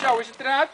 Zo is het eruit.